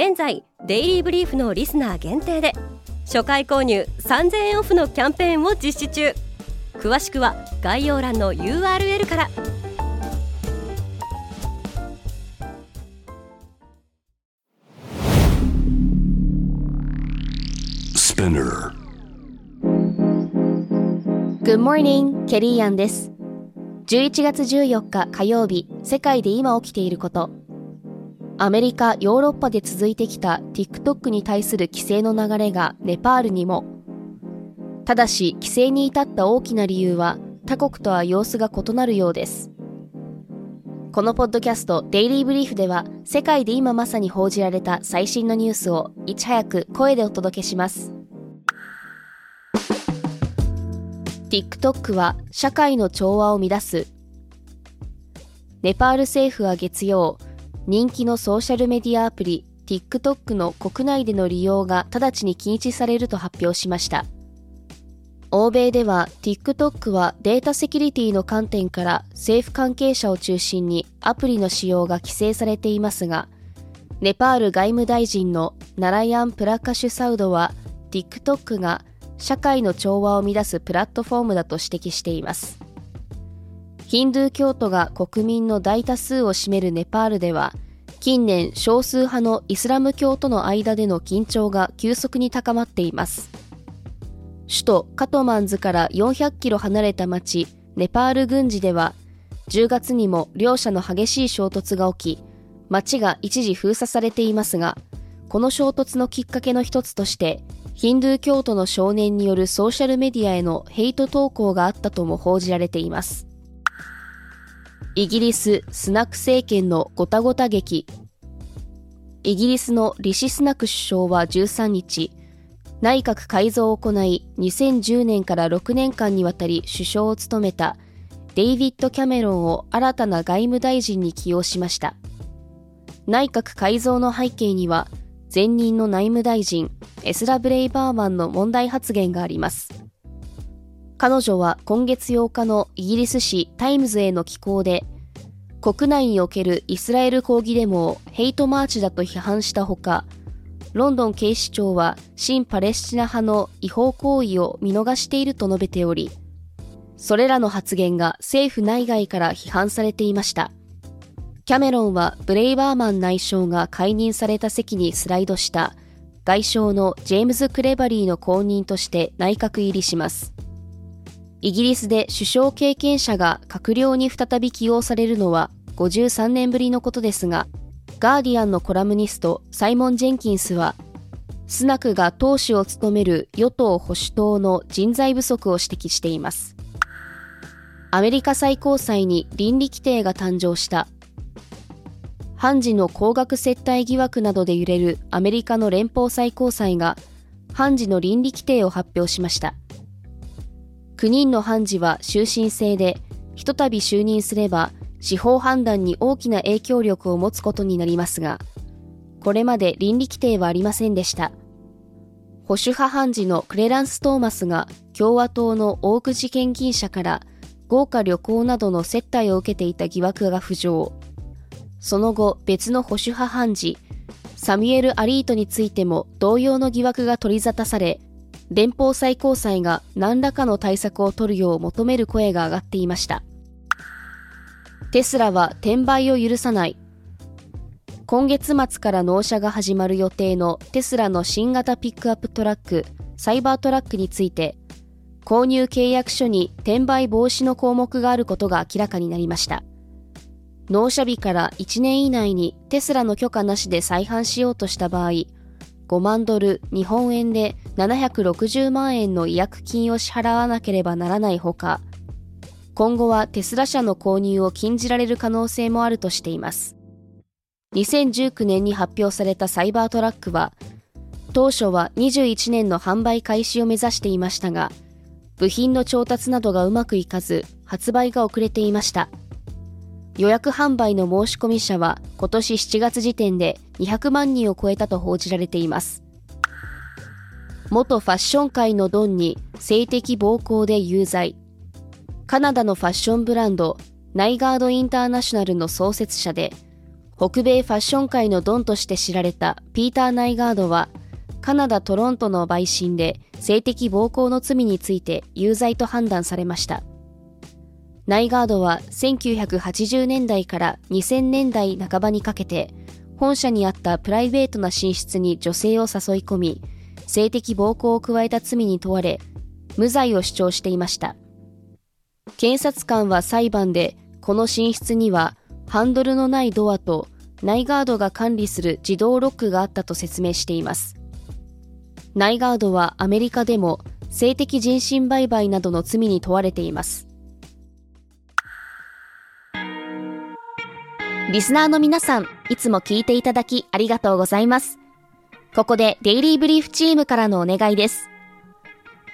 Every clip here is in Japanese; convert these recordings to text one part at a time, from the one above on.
現在デイリーブリーフのリスナー限定で初回購入3000円オフのキャンペーンを実施中詳しくは概要欄の URL から Good morning, ケリーアンです。11月14日火曜日、世界で今起きていること。アメリカ、ヨーロッパで続いてきた TikTok に対する規制の流れがネパールにも。ただし、規制に至った大きな理由は他国とは様子が異なるようです。このポッドキャストデイリーブリーフでは世界で今まさに報じられた最新のニュースをいち早く声でお届けします。TikTok は社会の調和を乱すネパール政府は月曜人気のソーシャルメディアアプリ TikTok の国内での利用が直ちに禁止されると発表しました。欧米では TikTok はデータセキュリティの観点から政府関係者を中心にアプリの使用が規制されていますがネパール外務大臣のナラヤン・プラカシュサウドは TikTok が社会の調和を乱すプラットフォームだと指摘しています。ヒンドゥー教徒が国民の大多数を占めるネパールでは近年少数派のイスラム教との間での緊張が急速に高まっています首都カトマンズから400キロ離れた町ネパール軍事では10月にも両者の激しい衝突が起き町が一時封鎖されていますがこの衝突のきっかけの一つとしてヒンドゥー教徒の少年によるソーシャルメディアへのヘイト投稿があったとも報じられています。イギリス・スナク政権のごたごた劇イギリスのリシ・スナク首相は13日、内閣改造を行い、2010年から6年間にわたり首相を務めたデイビッド・キャメロンを新たな外務大臣に起用しました。内閣改造の背景には、前任の内務大臣、スエラ・ブレイバーマンの問題発言があります。彼女は今月8日のイギリス紙タイムズへの寄稿で、国内におけるイスラエル抗議デモをヘイトマーチだと批判したほか、ロンドン警視庁は親パレスチナ派の違法行為を見逃していると述べており、それらの発言が政府内外から批判されていました。キャメロンはブレイバーマン内相が解任された席にスライドした外相のジェームズ・クレバリーの後任として内閣入りします。イギリスで首相経験者が閣僚に再び起用されるのは53年ぶりのことですが、ガーディアンのコラムニストサイモン・ジェンキンスは、スナクが党首を務める与党保守党の人材不足を指摘しています。アメリカ最高裁に倫理規定が誕生した判事の高額接待疑惑などで揺れるアメリカの連邦最高裁が判事の倫理規定を発表しました9人の判事は終身制でひとたび就任すれば司法判断に大きな影響力を持つことになりますがこれまで倫理規定はありませんでした。保守派判事のクレランス・トーマスが共和党の大口献金者から豪華旅行などの接待を受けていた疑惑が浮上。その後別の保守派判事サミュエル・アリートについても同様の疑惑が取り沙汰され連邦最高裁が何らかの対策を取るよう求める声が上がっていました。テスラは転売を許さない。今月末から納車が始まる予定のテスラの新型ピックアップトラックサイバートラックについて購入契約書に転売防止の項目があることが明らかになりました。納車日から1年以内にテスラの許可なしで再販しようとした場合、5万ドル日本円で760万円の違約金を支払わなければならないほか、今後はテスラ社の購入を禁じられる可能性もあるとしています。2019年に発表されたサイバートラックは当初は21年の販売開始を目指していましたが部品の調達などがうまくいかず発売が遅れていました予約販売の申し込み者は今年7月時点で200万人を超えたと報じられています。元ファッション界のドンに性的暴行で有罪。カナダのファッションブランドナイガードインターナショナルの創設者で北米ファッション界のドンとして知られたピーター・ナイガードはカナダ・トロントの陪審で性的暴行の罪について有罪と判断されました。ナイガードは1980年代から2000年代半ばにかけて本社にあったプライベートな寝室に女性を誘い込み性的暴行を加えた罪に問われ無罪を主張していました。検察官は裁判でこの寝室にはハンドルのないドアとナイガードが管理する自動ロックがあったと説明しています。ナイガードはアメリカでも性的人身売買などの罪に問われています。リスナーの皆さん、いつも聞いていただきありがとうございます。ここでデイリーブリーフチームからのお願いです。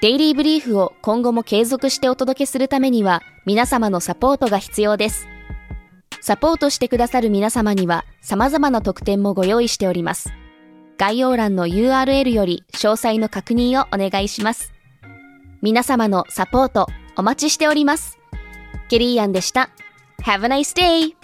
デイリーブリーフを今後も継続してお届けするためには皆様のサポートが必要です。サポートしてくださる皆様には様々な特典もご用意しております。概要欄の URL より詳細の確認をお願いします。皆様のサポートお待ちしております。ケリーアンでした。Have a nice day!